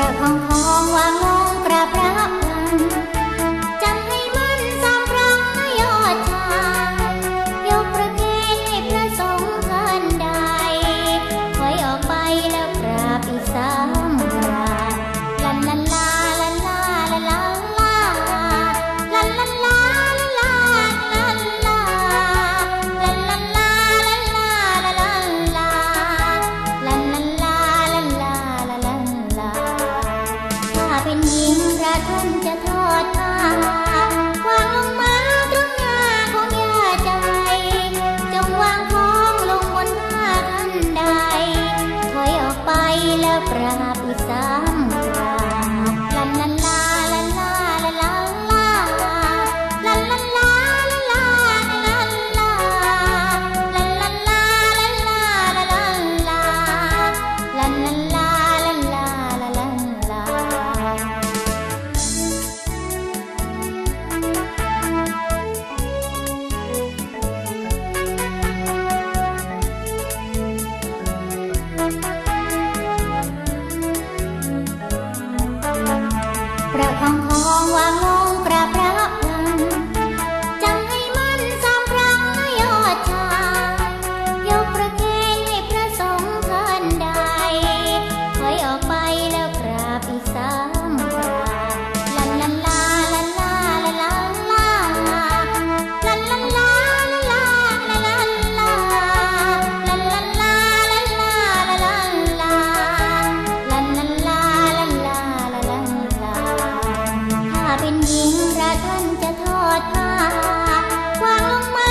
ระทองทองวาง 看见他 ญิงระท่านจะทอดผ้าวางลงมา